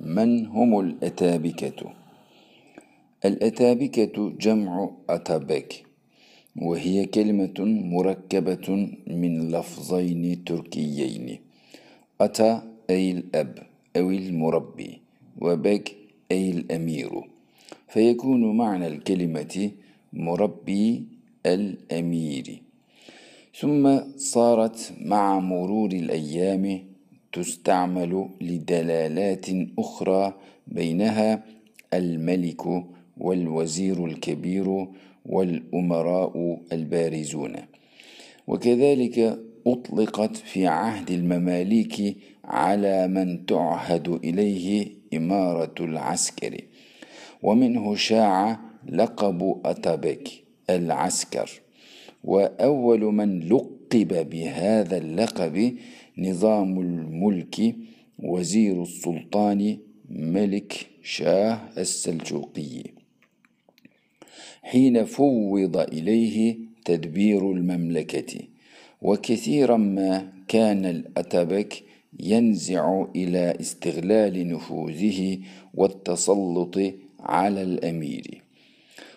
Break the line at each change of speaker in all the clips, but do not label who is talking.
من هم الأتابكة؟ الأتابكة جمع أتابك وهي كلمة مركبة من لفظين تركيين أتى أي الأب أو المربي وبك أي الأمير. فيكون معنى الكلمة مربي الأمير. ثم صارت مع مرور الأيام تستعمل لدلالات أخرى بينها الملك والوزير الكبير والأمراء البارزون. وكذلك أطلقت في عهد المماليك على من تعهد إليه إمارة العسكر. ومنه شاع لقب أتابك العسكر. وأول من لقب بهذا اللقب نظام الملك وزير السلطان ملك شاه السلجوقي. حين فوض إليه تدبير المملكة وكثيرا ما كان الأتبك ينزع إلى استغلال نفوذه والتسلط على الأمير.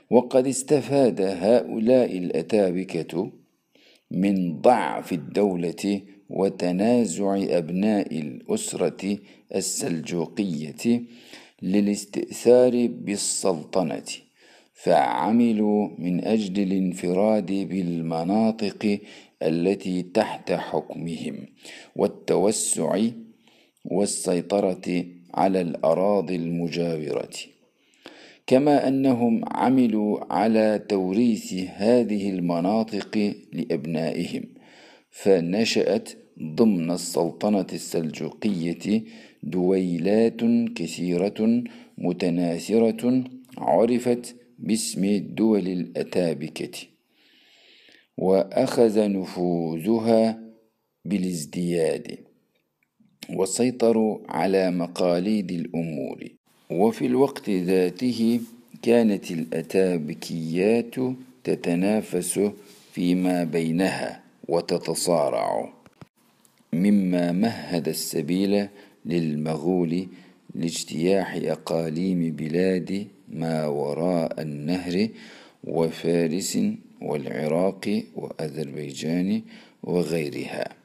وقد استفاد هؤلاء الأتابكة من ضعف الدولة وتنازع أبناء الأسرة السلجوقية للاستئثار بالسلطنة فعملوا من أجل الانفراد بالمناطق التي تحت حكمهم والتوسع والسيطرة على الأراضي المجاورة. كما أنهم عملوا على توريث هذه المناطق لأبنائهم فنشأت ضمن السلطنة السلجوقية دويلات كثيرة متناثرة عرفت باسم الدول الأتابكة وأخذ نفوذها بالازدياد وسيطروا على مقاليد الأمور. وفي الوقت ذاته كانت الأتابكيات تتنافس فيما بينها وتتصارع مما مهد السبيل للمغول لاجتياح أقاليم بلاد ما وراء النهر وفارس والعراق وأذربيجان وغيرها.